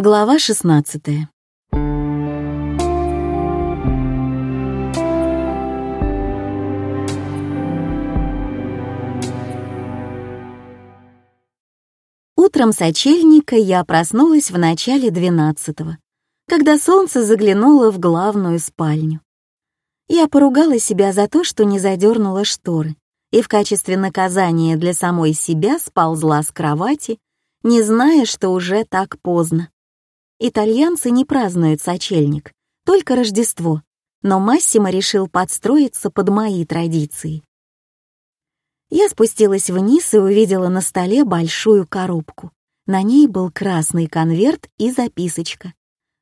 Глава 16 Утром сочельника я проснулась в начале двенадцатого, когда солнце заглянуло в главную спальню. Я поругала себя за то, что не задернула шторы, и в качестве наказания для самой себя сползла с кровати, не зная, что уже так поздно. Итальянцы не празднуют сочельник, только Рождество, но Массимо решил подстроиться под мои традиции. Я спустилась вниз и увидела на столе большую коробку. На ней был красный конверт и записочка.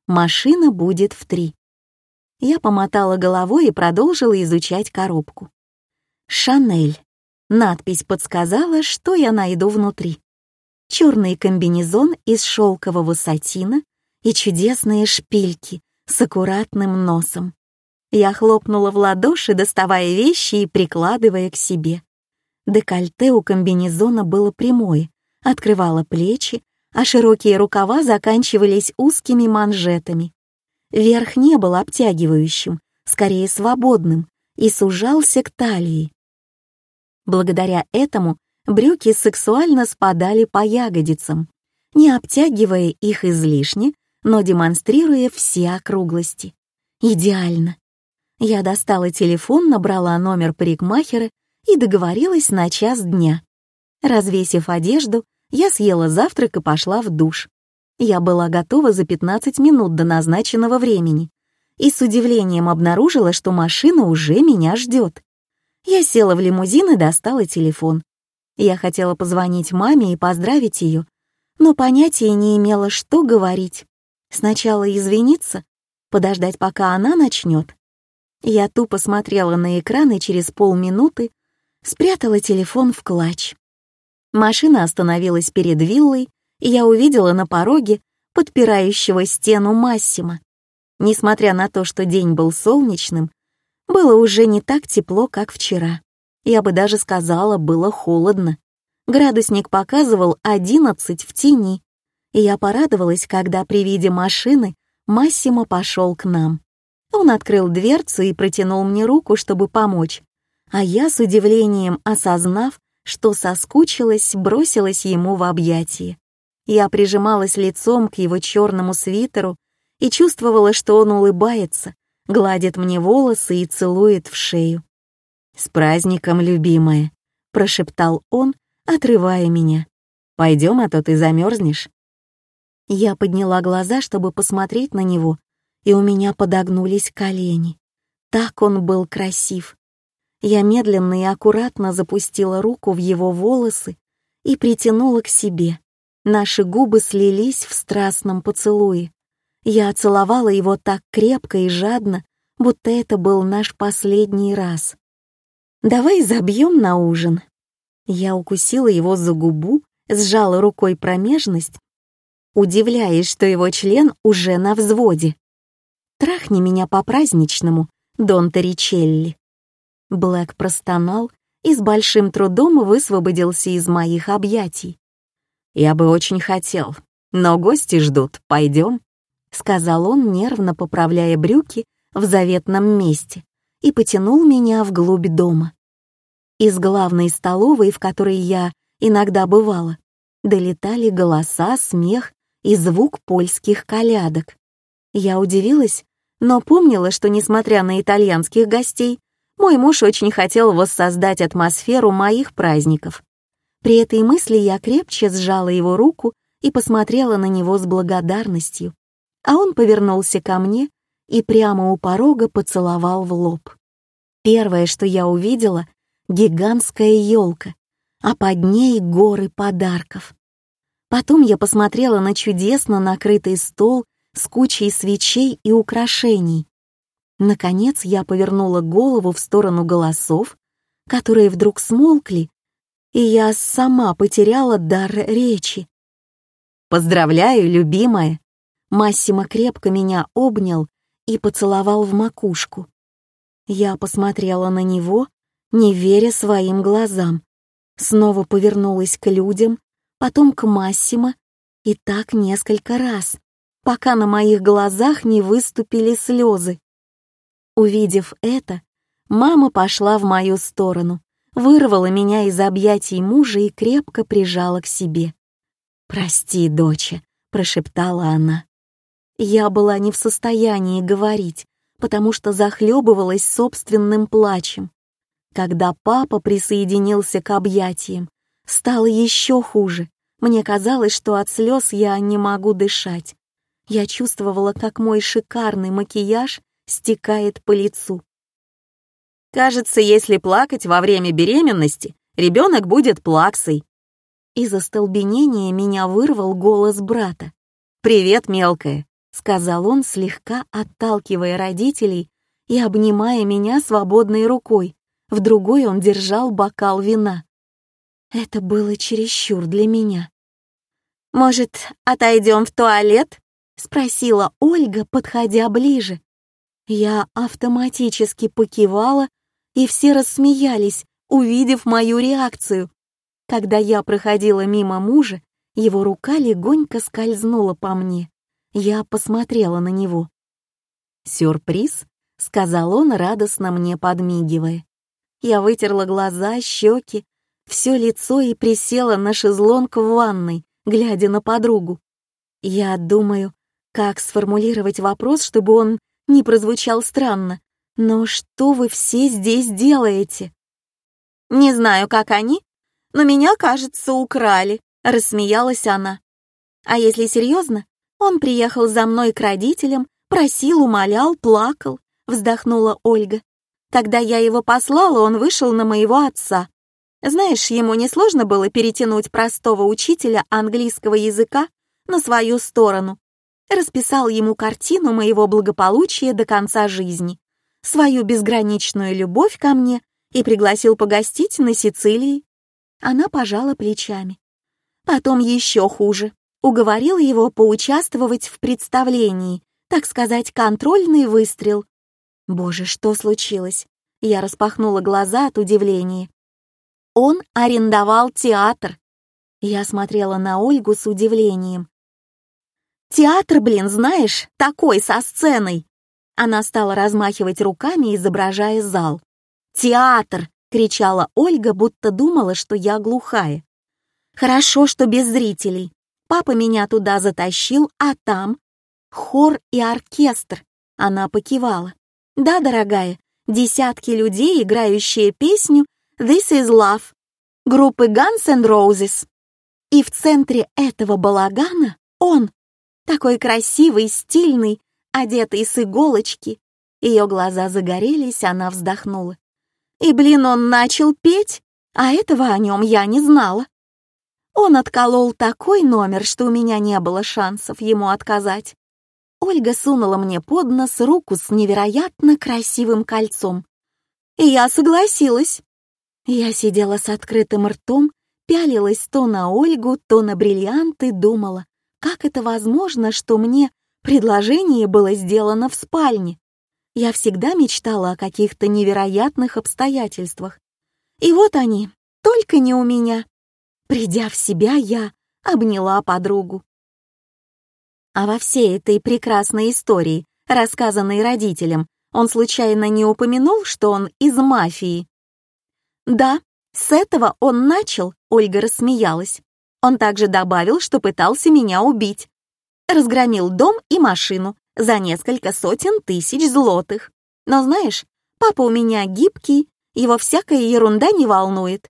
«Машина будет в три». Я помотала головой и продолжила изучать коробку. «Шанель». Надпись подсказала, что я найду внутри. Черный комбинезон из шелкового сатина и чудесные шпильки с аккуратным носом. Я хлопнула в ладоши, доставая вещи и прикладывая к себе. Декольте у комбинезона было прямое, открывало плечи, а широкие рукава заканчивались узкими манжетами. Верх не был обтягивающим, скорее свободным, и сужался к талии. Благодаря этому брюки сексуально спадали по ягодицам, не обтягивая их излишне, но демонстрируя все округлости. Идеально. Я достала телефон, набрала номер парикмахера и договорилась на час дня. Развесив одежду, я съела завтрак и пошла в душ. Я была готова за 15 минут до назначенного времени и с удивлением обнаружила, что машина уже меня ждет. Я села в лимузин и достала телефон. Я хотела позвонить маме и поздравить ее, но понятия не имела, что говорить. Сначала извиниться, подождать, пока она начнет. Я тупо смотрела на экран и через полминуты спрятала телефон в клатч. Машина остановилась перед виллой, и я увидела на пороге подпирающего стену Массима. Несмотря на то, что день был солнечным, было уже не так тепло, как вчера. Я бы даже сказала, было холодно. Градусник показывал 11 в тени, и я порадовалась, когда при виде машины Массимо пошел к нам. Он открыл дверцу и протянул мне руку, чтобы помочь, а я с удивлением осознав, что соскучилась, бросилась ему в объятия. Я прижималась лицом к его черному свитеру и чувствовала, что он улыбается, гладит мне волосы и целует в шею. «С праздником, любимая!» — прошептал он, отрывая меня. «Пойдем, а то ты замерзнешь». Я подняла глаза, чтобы посмотреть на него, и у меня подогнулись колени. Так он был красив. Я медленно и аккуратно запустила руку в его волосы и притянула к себе. Наши губы слились в страстном поцелуе. Я целовала его так крепко и жадно, будто это был наш последний раз. «Давай забьем на ужин». Я укусила его за губу, сжала рукой промежность удивляясь, что его член уже на взводе. «Трахни меня по-праздничному, Дон Торричелли». Блэк простонал и с большим трудом высвободился из моих объятий. «Я бы очень хотел, но гости ждут, пойдем», — сказал он, нервно поправляя брюки в заветном месте, и потянул меня вглубь дома. Из главной столовой, в которой я иногда бывала, долетали голоса, смех и звук польских колядок. Я удивилась, но помнила, что, несмотря на итальянских гостей, мой муж очень хотел воссоздать атмосферу моих праздников. При этой мысли я крепче сжала его руку и посмотрела на него с благодарностью, а он повернулся ко мне и прямо у порога поцеловал в лоб. Первое, что я увидела — гигантская елка, а под ней горы подарков. Потом я посмотрела на чудесно накрытый стол с кучей свечей и украшений. Наконец я повернула голову в сторону голосов, которые вдруг смолкли, и я сама потеряла дар речи. «Поздравляю, любимая!» Массимо крепко меня обнял и поцеловал в макушку. Я посмотрела на него, не веря своим глазам. Снова повернулась к людям, потом к Массимо, и так несколько раз. пока на моих глазах не выступили слезы. Увидев это, мама пошла в мою сторону, вырвала меня из объятий мужа и крепко прижала к себе. «Прости, доча», — прошептала она. Я была не в состоянии говорить, потому что захлебывалась собственным плачем. Когда папа присоединился к объятиям, стало еще хуже. Мне казалось, что от слез я не могу дышать. Я чувствовала, как мой шикарный макияж стекает по лицу. Кажется, если плакать во время беременности, ребенок будет плаксой. Из остолбенения меня вырвал голос брата. «Привет, мелкая», — сказал он, слегка отталкивая родителей и обнимая меня свободной рукой. В другой он держал бокал вина. Это было чересчур для меня. «Может, отойдем в туалет?» — спросила Ольга, подходя ближе. Я автоматически покивала, и все рассмеялись, увидев мою реакцию. Когда я проходила мимо мужа, его рука легонько скользнула по мне. Я посмотрела на него. «Сюрприз?» — сказал он, радостно мне подмигивая. Я вытерла глаза, щеки, все лицо и присела на шезлонг в ванной, глядя на подругу. Я думаю, как сформулировать вопрос, чтобы он не прозвучал странно. Но что вы все здесь делаете? Не знаю, как они, но меня, кажется, украли, рассмеялась она. А если серьезно, он приехал за мной к родителям, просил, умолял, плакал, вздохнула Ольга. Когда я его послала, он вышел на моего отца. Знаешь, ему несложно было перетянуть простого учителя английского языка на свою сторону. Расписал ему картину моего благополучия до конца жизни, свою безграничную любовь ко мне и пригласил погостить на Сицилии. Она пожала плечами. Потом еще хуже. Уговорил его поучаствовать в представлении, так сказать, контрольный выстрел. Боже, что случилось? Я распахнула глаза от удивления. Он арендовал театр. Я смотрела на Ольгу с удивлением. «Театр, блин, знаешь, такой, со сценой!» Она стала размахивать руками, изображая зал. «Театр!» — кричала Ольга, будто думала, что я глухая. «Хорошо, что без зрителей. Папа меня туда затащил, а там...» «Хор и оркестр!» — она покивала. «Да, дорогая, десятки людей, играющие песню «This is Love» группы Guns N' Roses. И в центре этого балагана он, такой красивый, стильный, одетый с иголочки. Ее глаза загорелись, она вздохнула. И, блин, он начал петь, а этого о нем я не знала. Он отколол такой номер, что у меня не было шансов ему отказать. Ольга сунула мне под нос руку с невероятно красивым кольцом. И я согласилась. Я сидела с открытым ртом, пялилась то на Ольгу, то на бриллианты, думала, как это возможно, что мне предложение было сделано в спальне. Я всегда мечтала о каких-то невероятных обстоятельствах. И вот они, только не у меня. Придя в себя, я обняла подругу. А во всей этой прекрасной истории, рассказанной родителям, он случайно не упомянул, что он из мафии? Да, с этого он начал, Ольга рассмеялась. Он также добавил, что пытался меня убить. Разгромил дом и машину за несколько сотен тысяч злотых. Но знаешь, папа у меня гибкий, его всякая ерунда не волнует.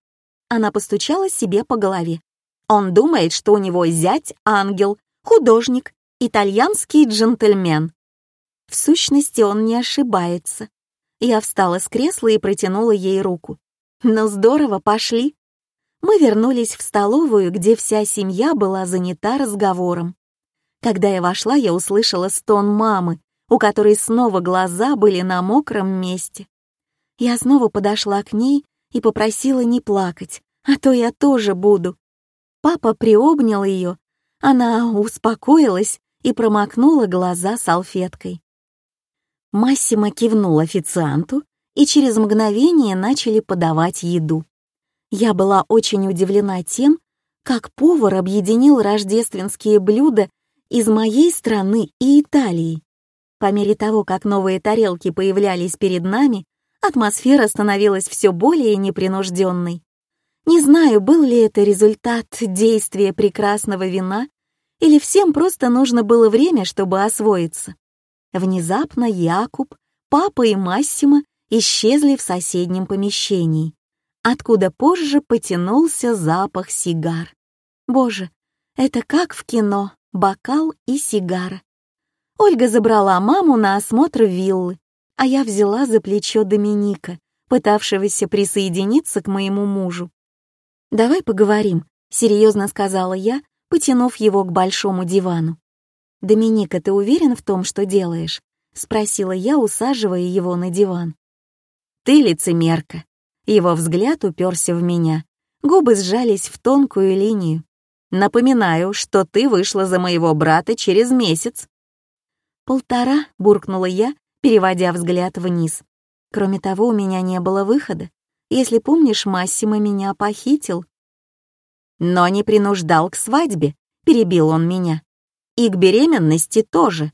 Она постучала себе по голове. Он думает, что у него зять ангел, художник, итальянский джентльмен. В сущности, он не ошибается. Я встала с кресла и протянула ей руку. «Ну здорово, пошли!» Мы вернулись в столовую, где вся семья была занята разговором. Когда я вошла, я услышала стон мамы, у которой снова глаза были на мокром месте. Я снова подошла к ней и попросила не плакать, а то я тоже буду. Папа приобнял ее, она успокоилась и промокнула глаза салфеткой. Массимо кивнул официанту, и через мгновение начали подавать еду. Я была очень удивлена тем, как повар объединил рождественские блюда из моей страны и Италии. По мере того, как новые тарелки появлялись перед нами, атмосфера становилась все более непринужденной. Не знаю, был ли это результат действия прекрасного вина, или всем просто нужно было время, чтобы освоиться. Внезапно Якуб, папа и Массимо исчезли в соседнем помещении, откуда позже потянулся запах сигар. Боже, это как в кино, бокал и сигара. Ольга забрала маму на осмотр виллы, а я взяла за плечо Доминика, пытавшегося присоединиться к моему мужу. «Давай поговорим», — серьезно сказала я, потянув его к большому дивану. «Доминика, ты уверен в том, что делаешь?» — спросила я, усаживая его на диван. «Ты лицемерка». Его взгляд уперся в меня. Губы сжались в тонкую линию. «Напоминаю, что ты вышла за моего брата через месяц». «Полтора», — буркнула я, переводя взгляд вниз. Кроме того, у меня не было выхода. Если помнишь, Массимо меня похитил. Но не принуждал к свадьбе, перебил он меня. И к беременности тоже.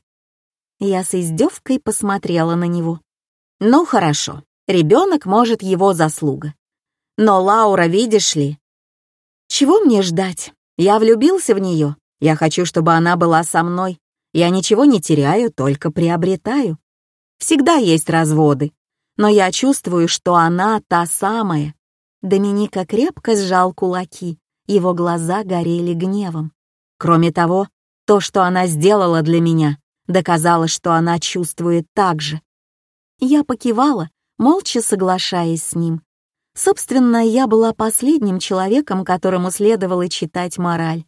Я с издевкой посмотрела на него. Ну хорошо, ребенок может его заслуга. Но Лаура, видишь ли... Чего мне ждать? Я влюбился в нее. Я хочу, чтобы она была со мной. Я ничего не теряю, только приобретаю. Всегда есть разводы, но я чувствую, что она та самая. Доминика крепко сжал кулаки, его глаза горели гневом. Кроме того, то, что она сделала для меня, доказало, что она чувствует так же. Я покивала, молча соглашаясь с ним. Собственно, я была последним человеком, которому следовало читать мораль.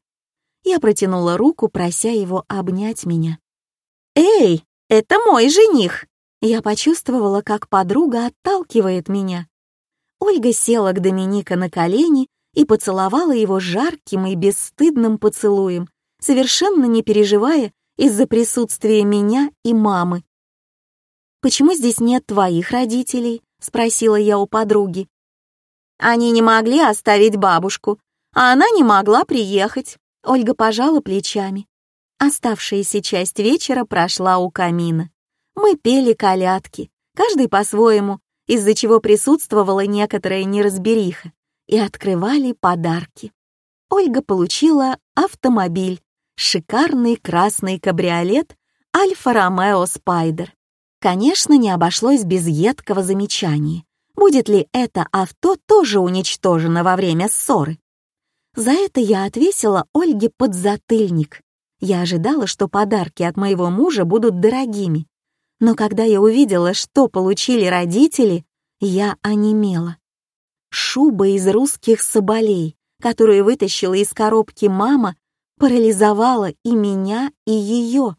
Я протянула руку, прося его обнять меня. «Эй, это мой жених!» Я почувствовала, как подруга отталкивает меня. Ольга села к Доминика на колени и поцеловала его жарким и бесстыдным поцелуем, совершенно не переживая из-за присутствия меня и мамы. «Почему здесь нет твоих родителей?» — спросила я у подруги. «Они не могли оставить бабушку, а она не могла приехать», — Ольга пожала плечами. Оставшаяся часть вечера прошла у камина. Мы пели колядки, каждый по-своему, из-за чего присутствовала некоторая неразбериха, и открывали подарки. Ольга получила автомобиль, шикарный красный кабриолет Альфа-Ромео Спайдер. Конечно, не обошлось без едкого замечания. Будет ли это авто тоже уничтожено во время ссоры? За это я отвесила Ольге подзатыльник. Я ожидала, что подарки от моего мужа будут дорогими, но когда я увидела, что получили родители, я онемела. Шуба из русских соболей, которую вытащила из коробки мама, парализовала и меня, и ее.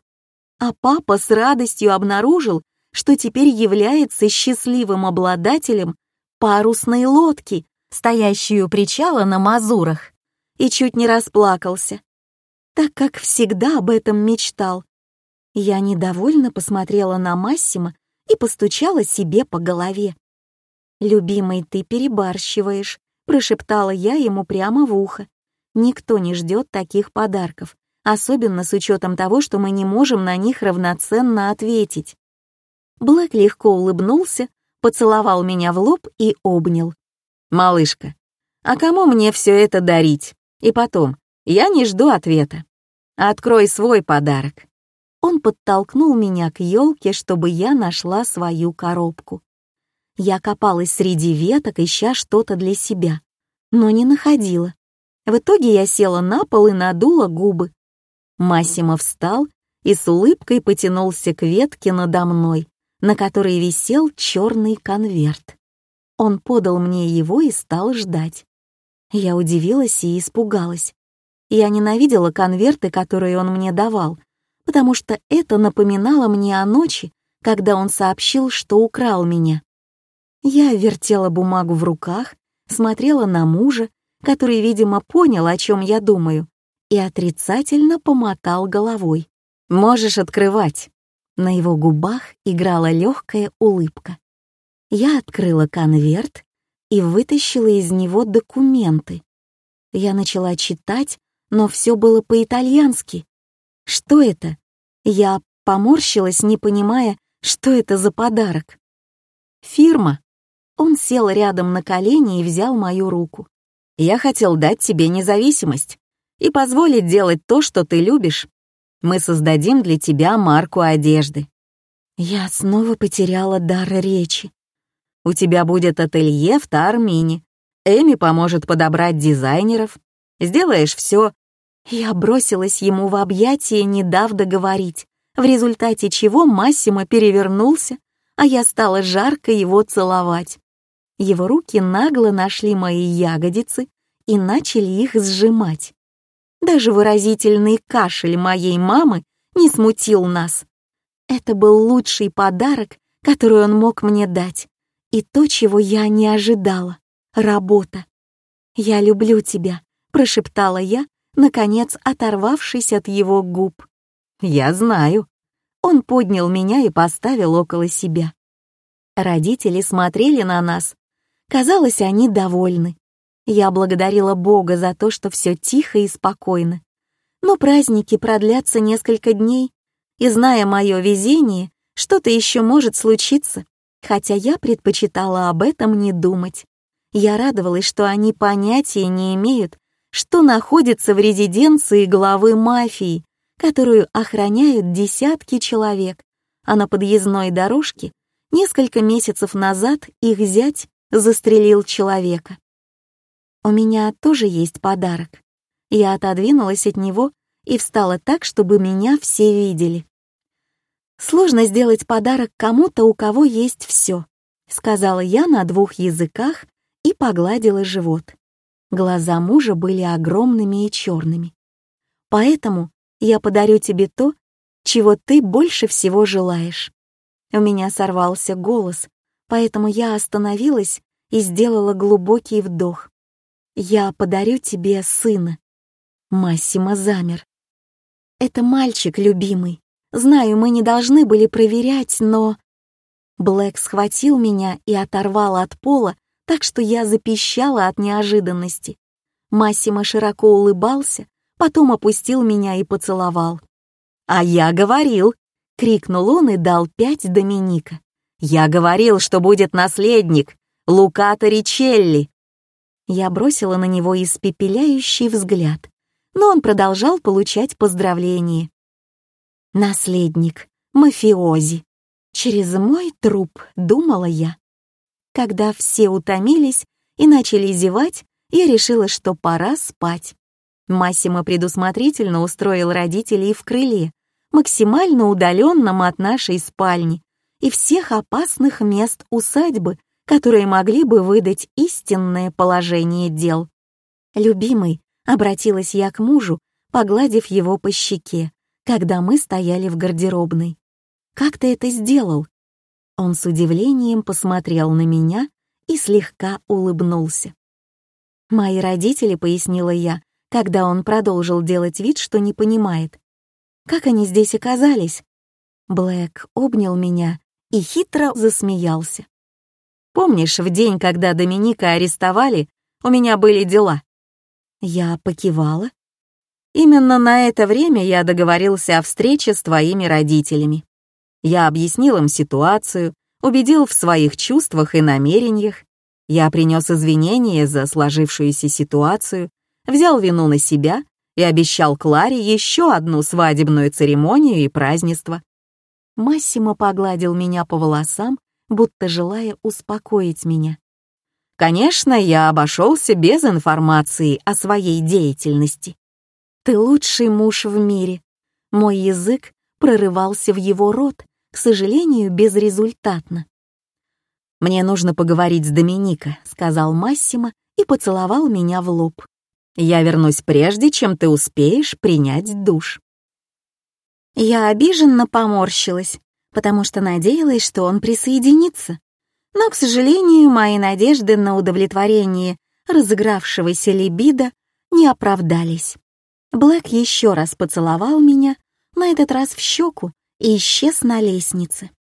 А папа с радостью обнаружил, что теперь является счастливым обладателем парусной лодки, стоящей у причала на Мазурах, и чуть не расплакался, так как всегда об этом мечтал. Я недовольно посмотрела на Массима и постучала себе по голове. «Любимый, ты перебарщиваешь», — прошептала я ему прямо в ухо. «Никто не ждет таких подарков, особенно с учетом того, что мы не можем на них равноценно ответить». Блэк легко улыбнулся, поцеловал меня в лоб и обнял. «Малышка, а кому мне все это дарить? И потом, я не жду ответа. Открой свой подарок». Он подтолкнул меня к елке, чтобы я нашла свою коробку. Я копалась среди веток, ища что-то для себя, но не находила. В итоге я села на пол и надула губы. Массимо встал и с улыбкой потянулся к ветке надо мной, на которой висел черный конверт. Он подал мне его и стал ждать. Я удивилась и испугалась. Я ненавидела конверты, которые он мне давал, потому что это напоминало мне о ночи, когда он сообщил, что украл меня. Я вертела бумагу в руках, смотрела на мужа, который, видимо, понял, о чем я думаю, и отрицательно помотал головой. «Можешь открывать». На его губах играла легкая улыбка. Я открыла конверт и вытащила из него документы. Я начала читать, но все было по-итальянски. Что это? Я поморщилась, не понимая, что это за подарок. Фирма. Он сел рядом на колени и взял мою руку. Я хотел дать тебе независимость и позволить делать то, что ты любишь. Мы создадим для тебя марку одежды. Я снова потеряла дар речи. У тебя будет ателье в Таармине. Эми поможет подобрать дизайнеров. Сделаешь все. Я бросилась ему в объятия, не дав договорить, в результате чего Массимо перевернулся, а я стала жарко его целовать. Его руки нагло нашли мои ягодицы и начали их сжимать. Даже выразительный кашель моей мамы не смутил нас. Это был лучший подарок, который он мог мне дать, и то, чего я не ожидала — работа. «Я люблю тебя», — прошептала я, наконец оторвавшись от его губ. «Я знаю». Он поднял меня и поставил около себя. Родители смотрели на нас. Казалось, они довольны. Я благодарила Бога за то, что все тихо и спокойно. Но праздники продлятся несколько дней, и, зная мое везение, что-то еще может случиться, хотя я предпочитала об этом не думать. Я радовалась, что они понятия не имеют, что находится в резиденции главы мафии, которую охраняют десятки человек, а на подъездной дорожке несколько месяцев назад их зять застрелил человека. У меня тоже есть подарок. Я отодвинулась от него и встала так, чтобы меня все видели. Сложно сделать подарок кому-то, у кого есть все, сказала я на двух языках и погладила живот. Глаза мужа были огромными и черными. Поэтому я подарю тебе то, чего ты больше всего желаешь. У меня сорвался голос, поэтому я остановилась и сделала глубокий вдох. «Я подарю тебе сына». Массимо замер. «Это мальчик, любимый. Знаю, мы не должны были проверять, но...» Блэк схватил меня и оторвал от пола, так что я запищала от неожиданности. Массимо широко улыбался, потом опустил меня и поцеловал. «А я говорил!» — крикнул он и дал пять Доминика. «Я говорил, что будет наследник, Луката Ричелли!» Я бросила на него испепеляющий взгляд, но он продолжал получать поздравления. «Наследник, мафиози, через мой труп», — думала я. Когда все утомились и начали зевать, я решила, что пора спать. Массимо предусмотрительно устроил родителей в крыле, максимально удаленном от нашей спальни и всех опасных мест усадьбы, которые могли бы выдать истинное положение дел. «Любимый», — обратилась я к мужу, погладив его по щеке, когда мы стояли в гардеробной. «Как ты это сделал?» Он с удивлением посмотрел на меня и слегка улыбнулся. «Мои родители», — пояснила я, когда он продолжил делать вид, что не понимает. «Как они здесь оказались?» Блэк обнял меня и хитро засмеялся. Помнишь, в день, когда Доминика арестовали, у меня были дела?» Я покивала. «Именно на это время я договорился о встрече с твоими родителями. Я объяснил им ситуацию, убедил в своих чувствах и намерениях. Я принес извинения за сложившуюся ситуацию, взял вину на себя и обещал Кларе еще одну свадебную церемонию и празднество. Массимо погладил меня по волосам будто желая успокоить меня. Конечно, я обошелся без информации о своей деятельности. Ты лучший муж в мире. Мой язык прорывался в его рот, к сожалению, безрезультатно. «Мне нужно поговорить с Доминика», — сказал Массимо и поцеловал меня в лоб. «Я вернусь прежде, чем ты успеешь принять душ». Я обиженно поморщилась потому что надеялась, что он присоединится. Но, к сожалению, мои надежды на удовлетворение разыгравшегося либидо не оправдались. Блэк еще раз поцеловал меня, на этот раз в щеку, и исчез на лестнице.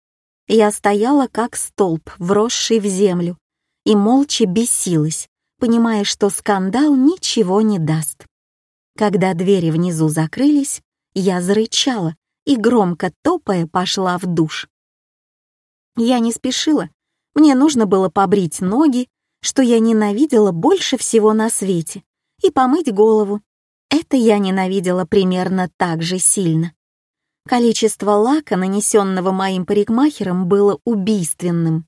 Я стояла как столб, вросший в землю, и молча бесилась, понимая, что скандал ничего не даст. Когда двери внизу закрылись, Я зарычала и, громко топая, пошла в душ. Я не спешила. Мне нужно было побрить ноги, что я ненавидела больше всего на свете, и помыть голову. Это я ненавидела примерно так же сильно. Количество лака, нанесенного моим парикмахером, было убийственным.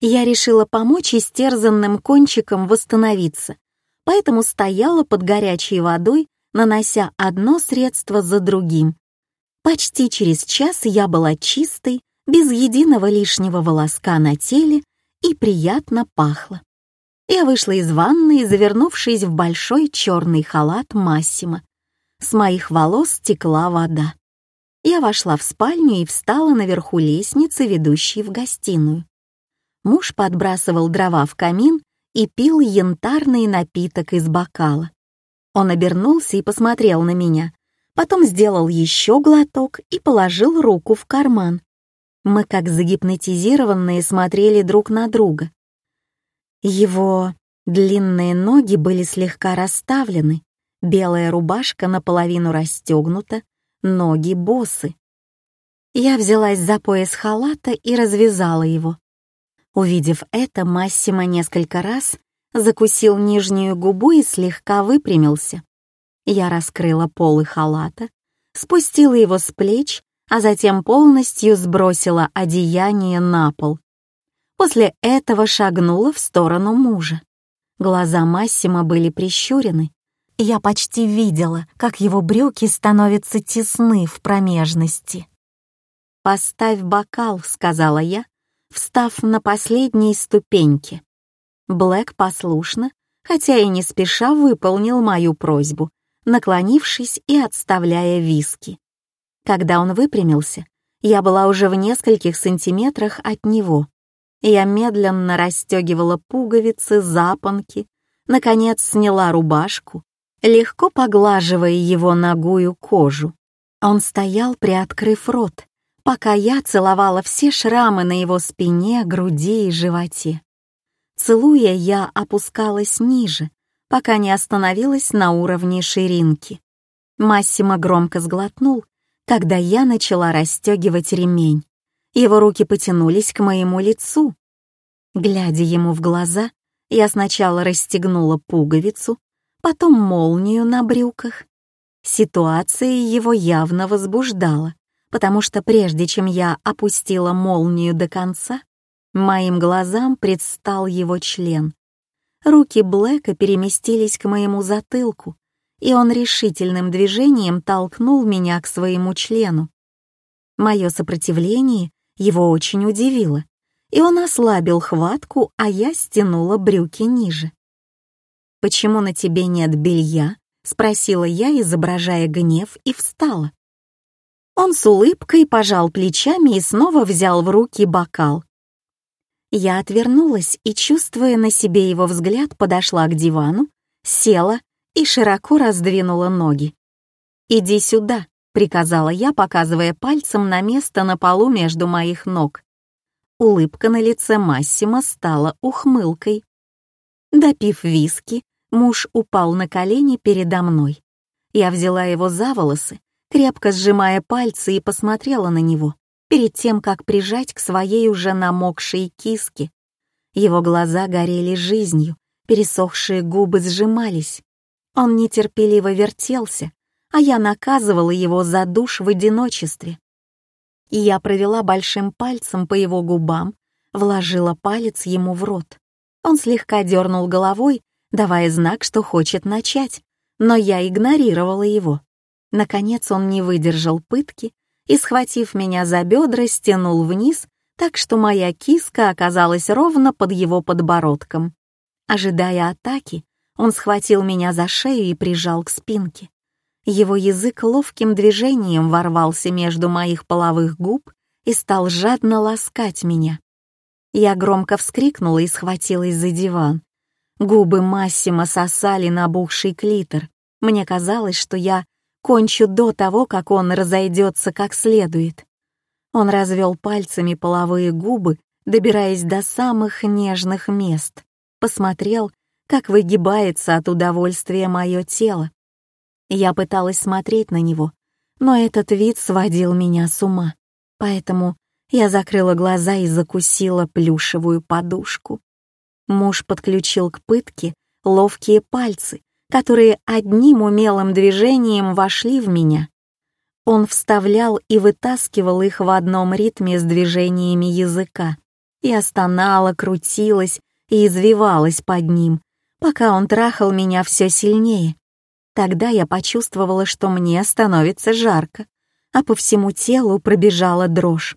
Я решила помочь истерзанным кончикам восстановиться, поэтому стояла под горячей водой, нанося одно средство за другим. Почти через час я была чистой, без единого лишнего волоска на теле и приятно пахла. Я вышла из ванной, завернувшись в большой черный халат Массима. С моих волос текла вода. Я вошла в спальню и встала наверху лестницы, ведущей в гостиную. Муж подбрасывал дрова в камин и пил янтарный напиток из бокала. Он обернулся и посмотрел на меня, потом сделал еще глоток и положил руку в карман. Мы, как загипнотизированные, смотрели друг на друга. Его длинные ноги были слегка расставлены, белая рубашка наполовину расстегнута, ноги босы. Я взялась за пояс халата и развязала его. Увидев это, Массимо несколько раз закусил нижнюю губу и слегка выпрямился. Я раскрыла полы халата, спустила его с плеч а затем полностью сбросила одеяние на пол. После этого шагнула в сторону мужа. Глаза Массима были прищурены. Я почти видела, как его брюки становятся тесны в промежности. «Поставь бокал», — сказала я, встав на последней ступеньке. Блэк послушно, хотя и не спеша, выполнил мою просьбу, наклонившись и отставляя виски. Когда он выпрямился, я была уже в нескольких сантиметрах от него. Я медленно расстегивала пуговицы, запонки, наконец сняла рубашку, легко поглаживая его ногую кожу. Он стоял, приоткрыв рот, пока я целовала все шрамы на его спине, груди и животе. Целуя, я опускалась ниже, пока не остановилась на уровне ширинки. Массимо громко сглотнул, когда я начала расстегивать ремень. Его руки потянулись к моему лицу. Глядя ему в глаза, я сначала расстегнула пуговицу, потом молнию на брюках. Ситуация его явно возбуждала, потому что прежде чем я опустила молнию до конца, моим глазам предстал его член. Руки Блэка переместились к моему затылку, и он решительным движением толкнул меня к своему члену. Мое сопротивление его очень удивило, и он ослабил хватку, а я стянула брюки ниже. «Почему на тебе нет белья?» — спросила я, изображая гнев, и встала. Он с улыбкой пожал плечами и снова взял в руки бокал. Я отвернулась и, чувствуя на себе его взгляд, подошла к дивану, села и широко раздвинула ноги. «Иди сюда», — приказала я, показывая пальцем на место на полу между моих ног. Улыбка на лице Массима стала ухмылкой. Допив виски, муж упал на колени передо мной. Я взяла его за волосы, крепко сжимая пальцы и посмотрела на него, перед тем, как прижать к своей уже намокшей киске. Его глаза горели жизнью, пересохшие губы сжимались. Он нетерпеливо вертелся, а я наказывала его за душ в одиночестве. И я провела большим пальцем по его губам, вложила палец ему в рот. Он слегка дернул головой, давая знак, что хочет начать, но я игнорировала его. Наконец он не выдержал пытки и, схватив меня за бедра, стянул вниз, так что моя киска оказалась ровно под его подбородком. Ожидая атаки, он схватил меня за шею и прижал к спинке. Его язык ловким движением ворвался между моих половых губ и стал жадно ласкать меня. Я громко вскрикнула и схватилась за диван. Губы Массимо сосали набухший клитор. Мне казалось, что я кончу до того, как он разойдется как следует. Он развел пальцами половые губы, добираясь до самых нежных мест, посмотрел как выгибается от удовольствия мое тело. Я пыталась смотреть на него, но этот вид сводил меня с ума, поэтому я закрыла глаза и закусила плюшевую подушку. Муж подключил к пытке ловкие пальцы, которые одним умелым движением вошли в меня. Он вставлял и вытаскивал их в одном ритме с движениями языка. Я стонала, крутилась и извивалась под ним, пока он трахал меня все сильнее. Тогда я почувствовала, что мне становится жарко, а по всему телу пробежала дрожь.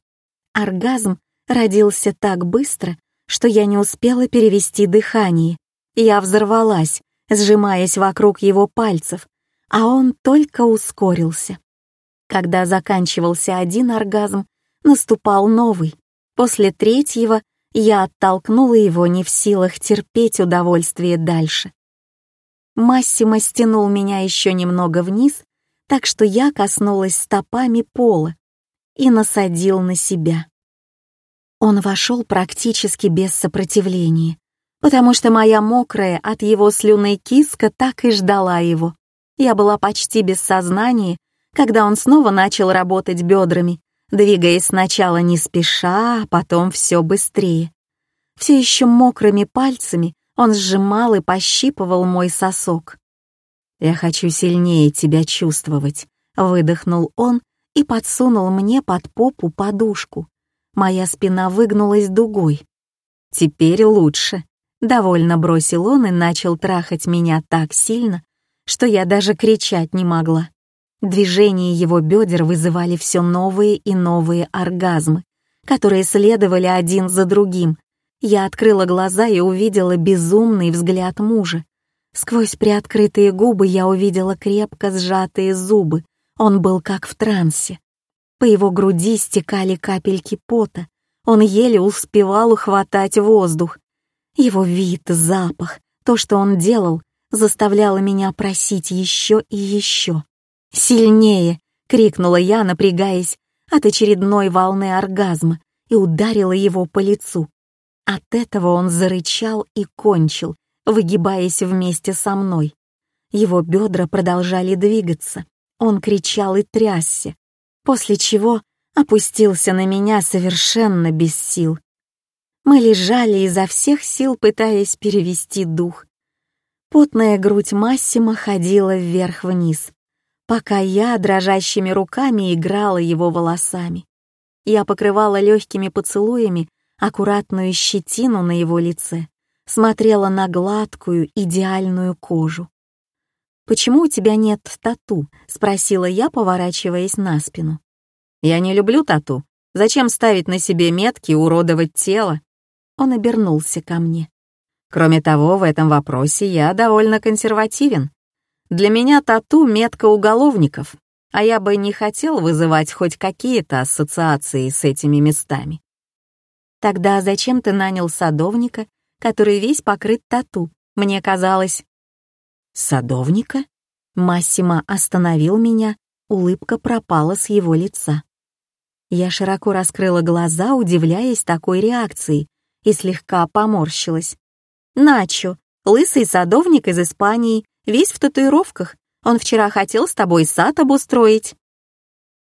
Оргазм родился так быстро, что я не успела перевести дыхание. Я взорвалась, сжимаясь вокруг его пальцев, а он только ускорился. Когда заканчивался один оргазм, наступал новый. После третьего я оттолкнула его не в силах терпеть удовольствие дальше. Массимо стянул меня еще немного вниз, так что я коснулась стопами пола и насадил на себя. Он вошел практически без сопротивления, потому что моя мокрая от его слюны киска так и ждала его. Я была почти без сознания, когда он снова начал работать бедрами, двигаясь сначала не спеша, а потом все быстрее. Все еще мокрыми пальцами он сжимал и пощипывал мой сосок. «Я хочу сильнее тебя чувствовать», — выдохнул он и подсунул мне под попу подушку. Моя спина выгнулась дугой. «Теперь лучше», — довольно бросил он и начал трахать меня так сильно, что я даже кричать не могла. Движения его бедер вызывали все новые и новые оргазмы, которые следовали один за другим. Я открыла глаза и увидела безумный взгляд мужа. Сквозь приоткрытые губы я увидела крепко сжатые зубы. Он был как в трансе. По его груди стекали капельки пота. Он еле успевал ухватать воздух. Его вид, запах, то, что он делал, заставляло меня просить еще и еще. «Сильнее!» — крикнула я, напрягаясь от очередной волны оргазма и ударила его по лицу. От этого он зарычал и кончил, выгибаясь вместе со мной. Его бедра продолжали двигаться. Он кричал и трясся, после чего опустился на меня совершенно без сил. Мы лежали изо всех сил, пытаясь перевести дух. Потная грудь Массима ходила вверх-вниз пока я дрожащими руками играла его волосами. Я покрывала легкими поцелуями аккуратную щетину на его лице, смотрела на гладкую, идеальную кожу. «Почему у тебя нет тату?» — спросила я, поворачиваясь на спину. «Я не люблю тату. Зачем ставить на себе метки и уродовать тело?» Он обернулся ко мне. «Кроме того, в этом вопросе я довольно консервативен. Для меня тату — метка уголовников, а я бы не хотел вызывать хоть какие-то ассоциации с этими местами. Тогда зачем ты нанял садовника, который весь покрыт тату? Мне казалось... Садовника? Массимо остановил меня, улыбка пропала с его лица. Я широко раскрыла глаза, удивляясь такой реакции, и слегка поморщилась. «Начо, лысый садовник из Испании, Весь в татуировках. Он вчера хотел с тобой сад обустроить».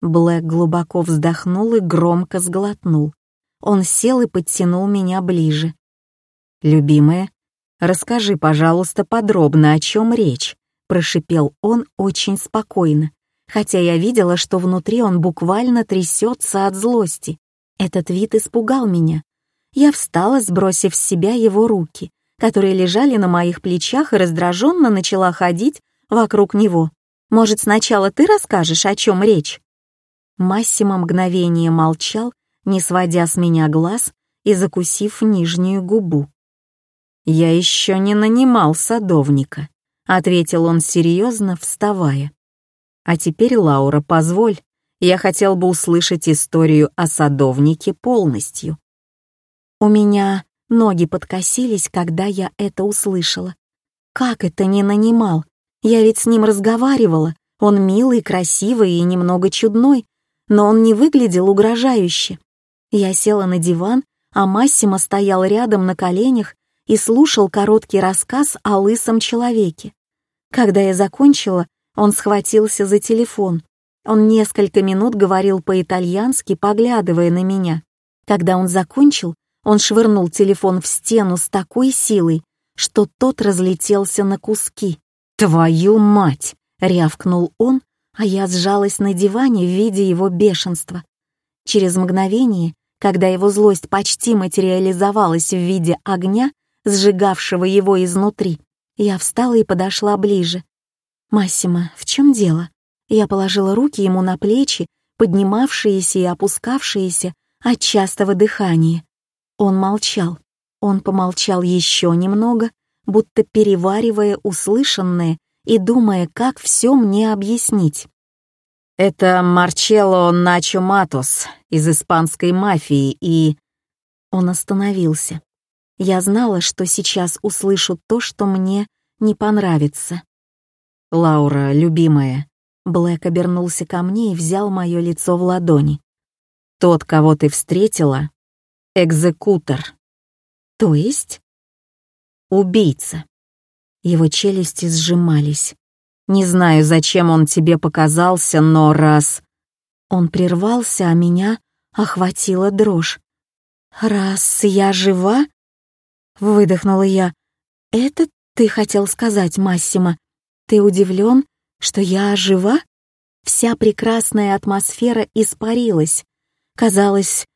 Блэк глубоко вздохнул и громко сглотнул. Он сел и подтянул меня ближе. «Любимая, расскажи, пожалуйста, подробно, о чем речь», — прошипел он очень спокойно, хотя я видела, что внутри он буквально трясется от злости. Этот вид испугал меня. Я встала, сбросив с себя его руки, которые лежали на моих плечах и раздраженно начала ходить вокруг него. «Может, сначала ты расскажешь, о чем речь?» Массимо мгновение молчал, не сводя с меня глаз и закусив нижнюю губу. «Я еще не нанимал садовника», — ответил он серьезно, вставая. «А теперь, Лаура, позволь, я хотел бы услышать историю о садовнике полностью». У меня Ноги подкосились, когда я это услышала. Как это не нанимал? Я ведь с ним разговаривала. Он милый, красивый и немного чудной, но он не выглядел угрожающе. Я села на диван, а Массимо стоял рядом на коленях и слушал короткий рассказ о лысом человеке. Когда я закончила, он схватился за телефон. Он несколько минут говорил по-итальянски, поглядывая на меня. Когда он закончил, он швырнул телефон в стену с такой силой, что тот разлетелся на куски. «Твою мать!» — рявкнул он, а я сжалась на диване в виде его бешенства. Через мгновение, когда его злость почти материализовалась в виде огня, сжигавшего его изнутри, я встала и подошла ближе. «Массимо, в чем дело?» Я положила руки ему на плечи, поднимавшиеся и опускавшиеся от частого дыхания. Он молчал. Он помолчал еще немного, будто переваривая услышанное и думая, как все мне объяснить. «Это Марчелло Начо Матос из испанской мафии и...» Он остановился. Я знала, что сейчас услышу то, что мне не понравится. «Лаура, любимая», Блэк обернулся ко мне и взял мое лицо в ладони. «Тот, кого ты встретила, — экзекутор». «То есть?» «Убийца». Его челюсти сжимались. «Не знаю, зачем он тебе показался, но раз...» Он прервался, а меня охватила дрожь. «Раз я жива?» Выдохнула я. «Это ты хотел сказать, Массимо? Ты удивлен, что я жива? Вся прекрасная атмосфера испарилась. Казалось,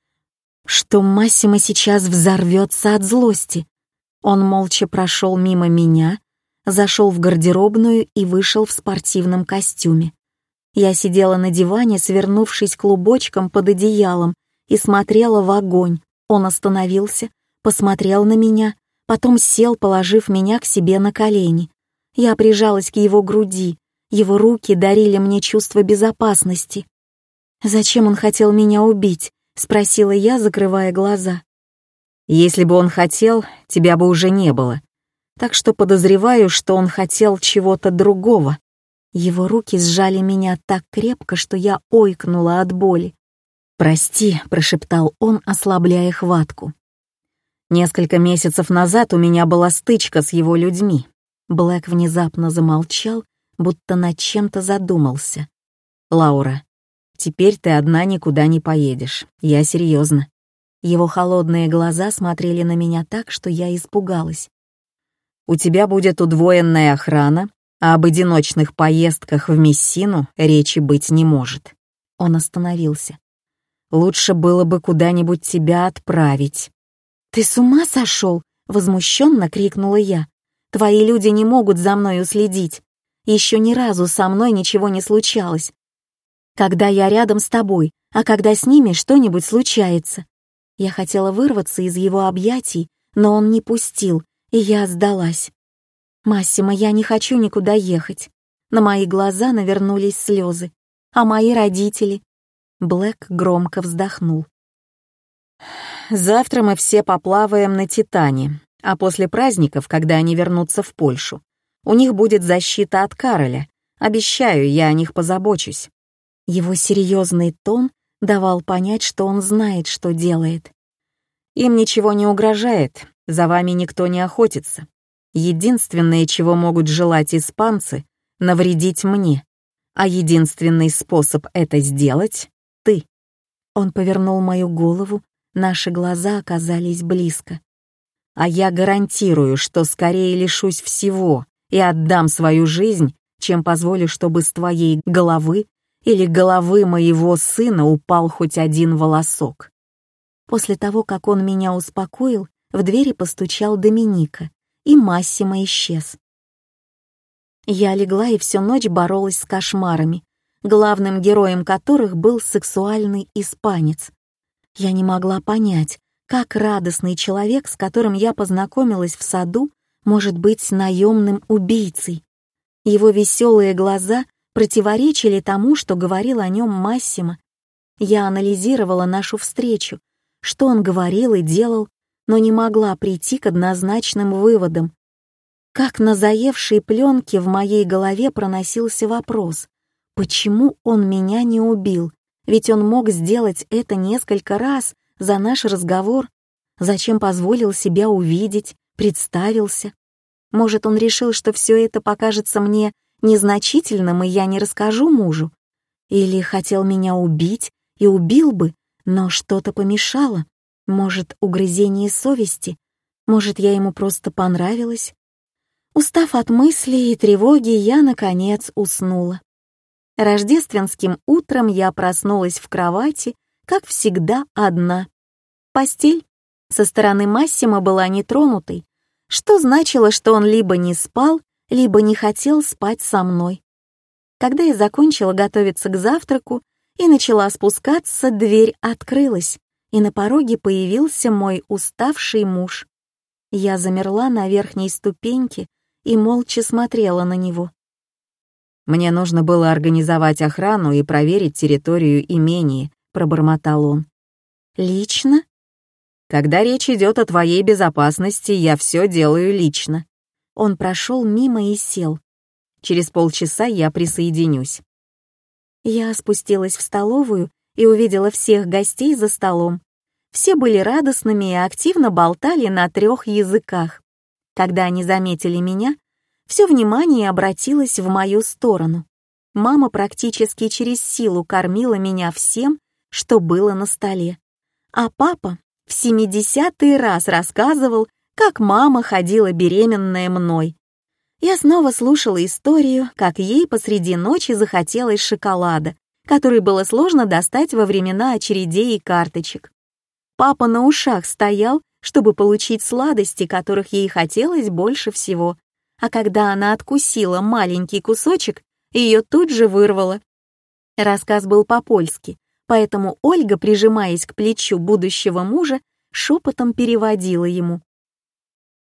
что Массимо сейчас взорвется от злости. Он молча прошел мимо меня, зашел в гардеробную и вышел в спортивном костюме. Я сидела на диване, свернувшись клубочком под одеялом, и смотрела в огонь. Он остановился, посмотрел на меня, потом сел, положив меня к себе на колени. Я прижалась к его груди, его руки дарили мне чувство безопасности. «Зачем он хотел меня убить?» — спросила я, закрывая глаза. «Если бы он хотел, тебя бы уже не было. Так что подозреваю, что он хотел чего-то другого». Его руки сжали меня так крепко, что я ойкнула от боли. «Прости», — прошептал он, ослабляя хватку. Несколько месяцев назад у меня была стычка с его людьми. Блэк внезапно замолчал, будто над чем-то задумался. «Лаура, теперь ты одна никуда не поедешь. Я серьезно. Его холодные глаза смотрели на меня так, что я испугалась. «У тебя будет удвоенная охрана, а об одиночных поездках в Мессину речи быть не может». Он остановился. «Лучше было бы куда-нибудь тебя отправить». «Ты с ума сошел?» — возмущенно крикнула я. «Твои люди не могут за мной уследить. Еще ни разу со мной ничего не случалось. Когда я рядом с тобой, а когда с ними что-нибудь случается. Я хотела вырваться из его объятий, но он не пустил, и я сдалась. «Массимо, я не хочу никуда ехать». На мои глаза навернулись слезы. «А мои родители?» Блэк громко вздохнул. «Завтра мы все поплаваем на Титане, а после праздников, когда они вернутся в Польшу, у них будет защита от Кароля. Обещаю, я о них позабочусь». Его серьезный тон давал понять, что он знает, что делает. «Им ничего не угрожает, за вами никто не охотится. Единственное, чего могут желать испанцы — навредить мне. А единственный способ это сделать — ты». Он повернул мою голову, наши глаза оказались близко. «А я гарантирую, что скорее лишусь всего, и отдам свою жизнь, чем позволю, чтобы с твоей головы или головы моего сына упал хоть один волосок. После того, как он меня успокоил, в двери постучал Доминика, и Массимо исчез. Я легла и всю ночь боролась с кошмарами, главным героем которых был сексуальный испанец. Я не могла понять, как радостный человек, с которым я познакомилась в саду, может быть наемным убийцей. Его веселые глаза противоречили тому, что говорил о нем Массимо. Я анализировала нашу встречу, что он говорил и делал, но не могла прийти к однозначным выводам. Как на заевшей пленке в моей голове проносился вопрос, почему он меня не убил, ведь он мог сделать это несколько раз за наш разговор. Зачем позволил себя увидеть, представился. Может, он решил, что все это покажется мне незначительным, и я не расскажу мужу. Или хотел меня убить и убил бы, но что-то помешало. Может, угрызение совести? Может, я ему просто понравилась? Устав от мыслей и тревоги, я, наконец, уснула. Рождественским утром я проснулась в кровати, как всегда, одна. Постель со стороны Массима была нетронутой, что значило, что он либо не спал, либо не хотел спать со мной. Когда я закончила готовиться к завтраку и начала спускаться, дверь открылась, и на пороге появился мой уставший муж. Я замерла на верхней ступеньке и молча смотрела на него. «Мне нужно было организовать охрану и проверить территорию имения», — пробормотал он. «Лично?» «Когда речь идет о твоей безопасности, я все делаю лично». Он прошел мимо и сел. Через полчаса я присоединюсь. Я спустилась в столовую и увидела всех гостей за столом. Все были радостными и активно болтали на трех языках. Когда они заметили меня, все внимание обратилось в мою сторону. Мама практически через силу кормила меня всем, что было на столе. А папа в семидесятый раз рассказывал, как мама ходила беременная мной. Я снова слушала историю, как ей посреди ночи захотелось шоколада, который было сложно достать во времена очередей и карточек. Папа на ушах стоял, чтобы получить сладости, которых ей хотелось больше всего, а когда она откусила маленький кусочек, ее тут же вырвало. Рассказ был по-польски, поэтому Ольга, прижимаясь к плечу будущего мужа, шепотом переводила ему.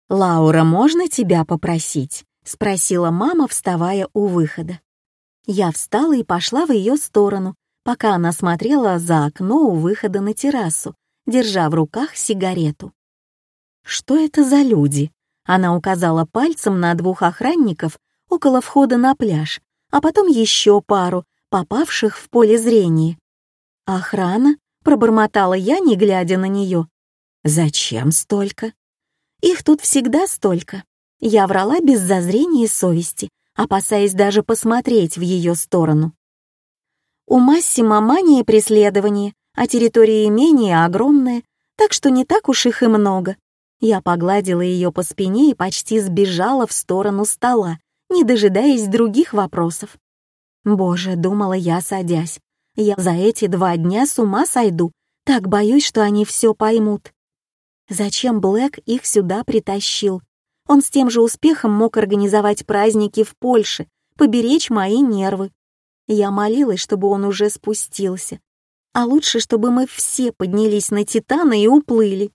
«Лаура, можно тебя попросить?» — спросила мама, вставая у выхода. Я встала и пошла в ее сторону, пока она смотрела за окно у выхода на террасу, держа в руках сигарету. «Что это за люди?» Она указала пальцем на двух охранников около входа на пляж, а потом еще пару, попавших в поле зрения. «Охрана?» — пробормотала я, не глядя на нее. «Зачем столько?» «Их тут всегда столько». Я врала без зазрения совести, опасаясь даже посмотреть в ее сторону. У Массима мания преследования, а территория имения огромная, так что не так уж их и много. Я погладила ее по спине и почти сбежала в сторону стола, не дожидаясь других вопросов. Боже, думала я, садясь, я за эти два дня с ума сойду, так боюсь, что они все поймут. Зачем Блэк их сюда притащил? Он с тем же успехом мог организовать праздники в Польше, поберечь мои нервы. Я молилась, чтобы он уже спустился. А лучше, чтобы мы все поднялись на Титана и уплыли.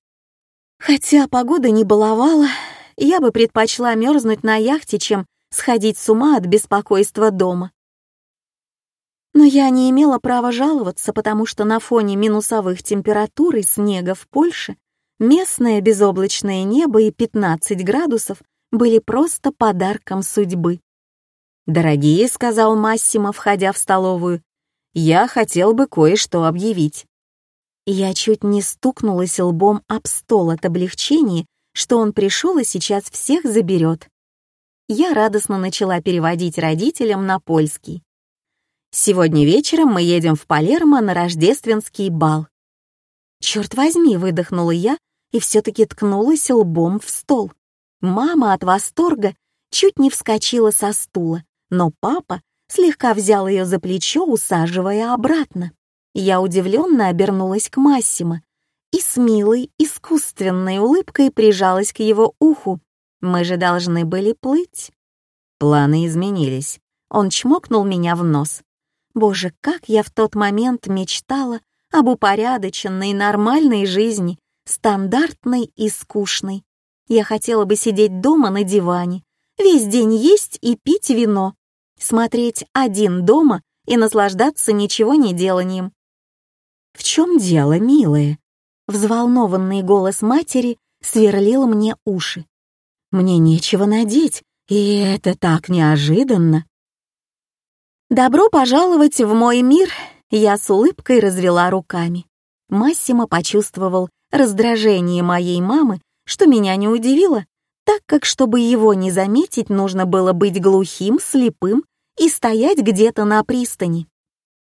Хотя погода не баловала, я бы предпочла мерзнуть на яхте, чем сходить с ума от беспокойства дома. Но я не имела права жаловаться, потому что на фоне минусовых температур и снега в Польше местное безоблачное небо и 15 градусов были просто подарком судьбы. «Дорогие», — сказал Массимо, входя в столовую, — «я хотел бы кое-что объявить». Я чуть не стукнулась лбом об стол от облегчения, что он пришел и сейчас всех заберет. Я радостно начала переводить родителям на польский. «Сегодня вечером мы едем в Палермо на рождественский бал». «Черт возьми!» — выдохнула я и все-таки ткнулась лбом в стол. Мама от восторга чуть не вскочила со стула, но папа слегка взял ее за плечо, усаживая обратно. Я удивленно обернулась к Массимо и с милой, искусственной улыбкой прижалась к его уху. Мы же должны были плыть. Планы изменились. Он чмокнул меня в нос. Боже, как я в тот момент мечтала об упорядоченной, нормальной жизни, стандартной и скучной. Я хотела бы сидеть дома на диване, весь день есть и пить вино, смотреть один дома и наслаждаться ничего не деланием. «В чем дело, милая?» Взволнованный голос матери сверлил мне уши. «Мне нечего надеть, и это так неожиданно!» «Добро пожаловать в мой мир!» Я с улыбкой развела руками. Массимо почувствовал раздражение моей мамы, что меня не удивило, так как, чтобы его не заметить, нужно было быть глухим, слепым и стоять где-то на пристани.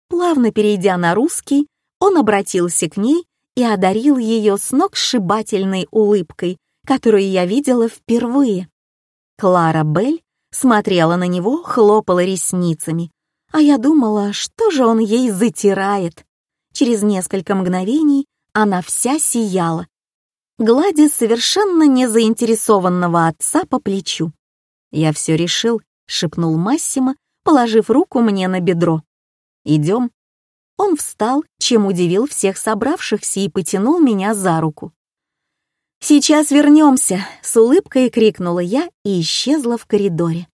Плавно перейдя на русский, он обратился к ней и одарил ее с ног сшибательной улыбкой, которую я видела впервые. Клара Белль смотрела на него, хлопала ресницами, а я думала, что же он ей затирает. Через несколько мгновений она вся сияла, гладя совершенно незаинтересованного отца по плечу. «Я все решил», — шепнул Массимо, положив руку мне на бедро. «Идем». Он встал, чем удивил всех собравшихся и потянул меня за руку. «Сейчас вернемся!» — с улыбкой крикнула я и исчезла в коридоре.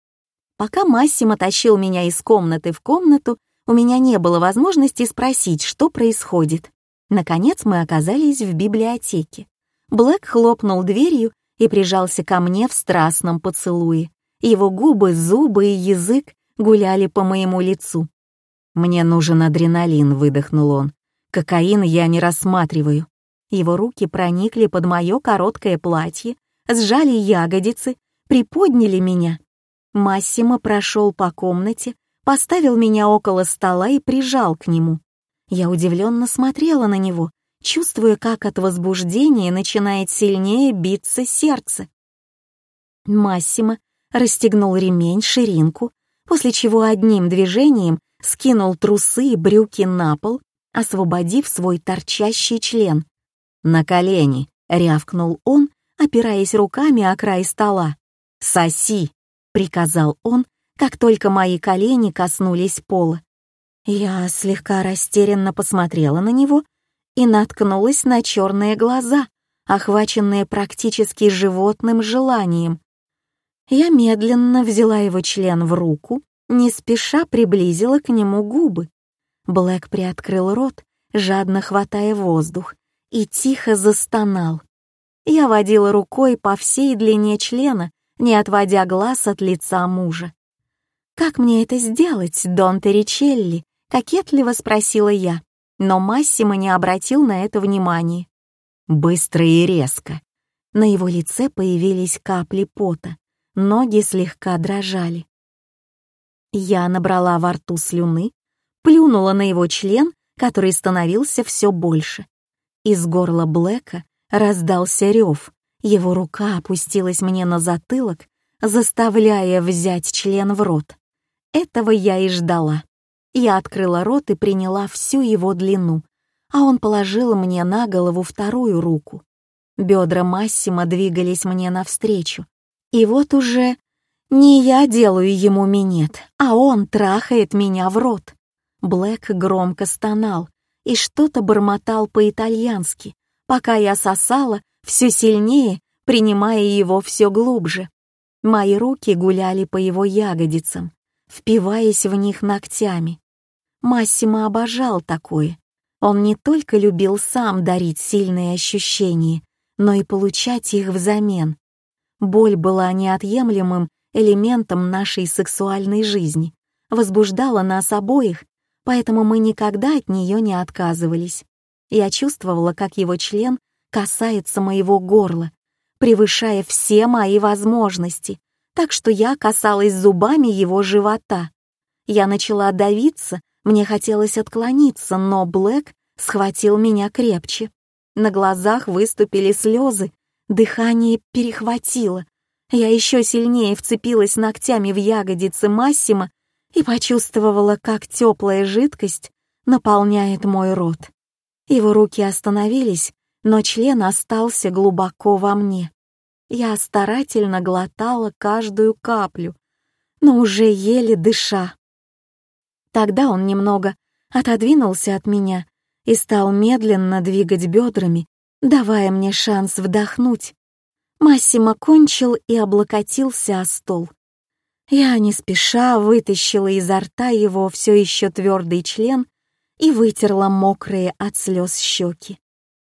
Пока Массимо тащил меня из комнаты в комнату, у меня не было возможности спросить, что происходит. Наконец мы оказались в библиотеке. Блэк хлопнул дверью и прижался ко мне в страстном поцелуе. Его губы, зубы и язык гуляли по моему лицу. «Мне нужен адреналин», — выдохнул он. «Кокаин я не рассматриваю». Его руки проникли под мое короткое платье, сжали ягодицы, приподняли меня. Массимо прошел по комнате, поставил меня около стола и прижал к нему. Я удивленно смотрела на него, чувствуя, как от возбуждения начинает сильнее биться сердце. Массимо расстегнул ремень, ширинку, после чего одним движением скинул трусы и брюки на пол, освободив свой торчащий член. «На колени!» — рявкнул он, опираясь руками о край стола. «Соси!» — приказал он, как только мои колени коснулись пола. Я слегка растерянно посмотрела на него и наткнулась на черные глаза, охваченные практически животным желанием. Я медленно взяла его член в руку, не спеша приблизила к нему губы. Блэк приоткрыл рот, жадно хватая воздух, и тихо застонал. Я водила рукой по всей длине члена, не отводя глаз от лица мужа. «Как мне это сделать, Дон Терричелли?» — кокетливо спросила я, но Массимо не обратил на это внимания. Быстро и резко. На его лице появились капли пота, ноги слегка дрожали. Я набрала во рту слюны, плюнула на его член, который становился все больше, из горла Блэка раздался рев. Его рука опустилась мне на затылок, заставляя взять член в рот. Этого я и ждала. Я открыла рот и приняла всю его длину, а он положил мне на голову вторую руку. Бедра Массима двигались мне навстречу. И вот уже не я делаю ему минет, а он трахает меня в рот. Блэк громко стонал, и что-то бормотал по-итальянски, пока я сосала все сильнее, принимая его все глубже. Мои руки гуляли по его ягодицам, впиваясь в них ногтями. Массимо обожал такое. Он не только любил сам дарить сильные ощущения, но и получать их взамен. Боль была неотъемлемым элементом нашей сексуальной жизни, возбуждала нас обоих поэтому мы никогда от нее не отказывались. Я чувствовала, как его член касается моего горла, превышая все мои возможности, так что я касалась зубами его живота. Я начала давиться, мне хотелось отклониться, но Блэк схватил меня крепче. На глазах выступили слезы, дыхание перехватило. Я еще сильнее вцепилась ногтями в ягодицы Массима и почувствовала, как теплая жидкость наполняет мой рот. Его руки остановились, но член остался глубоко во мне. Я старательно глотала каждую каплю, но уже еле дыша. Тогда он немного отодвинулся от меня и стал медленно двигать бедрами, давая мне шанс вдохнуть. Массимо кончил и облокотился о стол. Я не спеша вытащила изо рта его все еще твердый член и вытерла мокрые от слез щеки.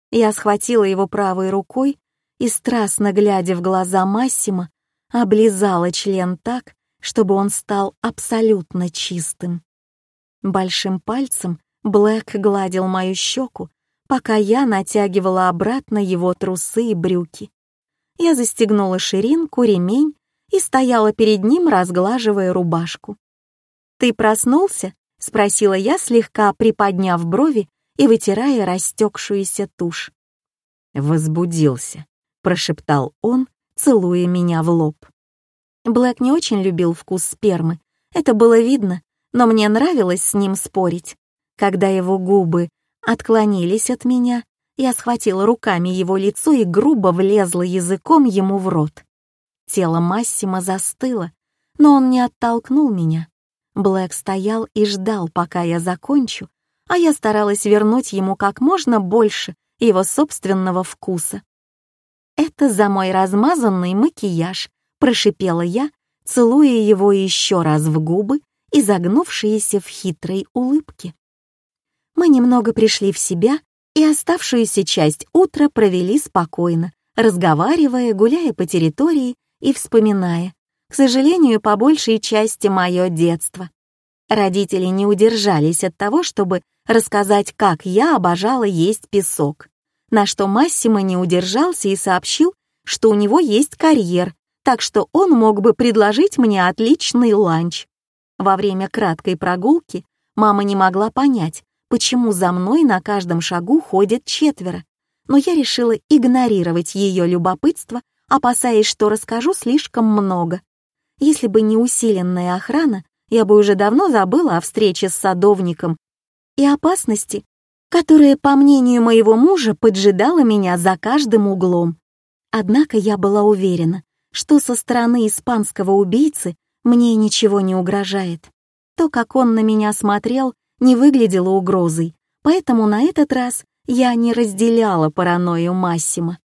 Я схватила его правой рукой и, страстно глядя в глаза Массима, облизала член так, чтобы он стал абсолютно чистым. Большим пальцем Блэк гладил мою щеку, пока я натягивала обратно его трусы и брюки. Я застегнула ширинку, ремень и стояла перед ним, разглаживая рубашку. «Ты проснулся?» — спросила я, слегка приподняв брови и вытирая растекшуюся тушь. «Возбудился», — прошептал он, целуя меня в лоб. Блэк не очень любил вкус спермы, это было видно, но мне нравилось с ним спорить. Когда его губы отклонились от меня, я схватила руками его лицо и грубо влезла языком ему в рот. Тело Массима застыло, но он не оттолкнул меня. Блэк стоял и ждал, пока я закончу, а я старалась вернуть ему как можно больше его собственного вкуса. «Это за мой размазанный макияж», — прошипела я, целуя его еще раз в губы и загнувшиеся в хитрой улыбке. Мы немного пришли в себя и оставшуюся часть утра провели спокойно, разговаривая, гуляя по территории и вспоминая, к сожалению, по большей части мое детство. Родители не удержались от того, чтобы рассказать, как я обожала есть песок, на что Массимо не удержался и сообщил, что у него есть карьер, так что он мог бы предложить мне отличный ланч. Во время краткой прогулки мама не могла понять, почему за мной на каждом шагу ходят четверо, но я решила игнорировать ее любопытство, опасаясь, что расскажу слишком много. Если бы не усиленная охрана, я бы уже давно забыла о встрече с садовником и опасности, которая, по мнению моего мужа, поджидала меня за каждым углом. Однако я была уверена, что со стороны испанского убийцы мне ничего не угрожает. То, как он на меня смотрел, не выглядело угрозой, поэтому на этот раз я не разделяла паранойю Массима.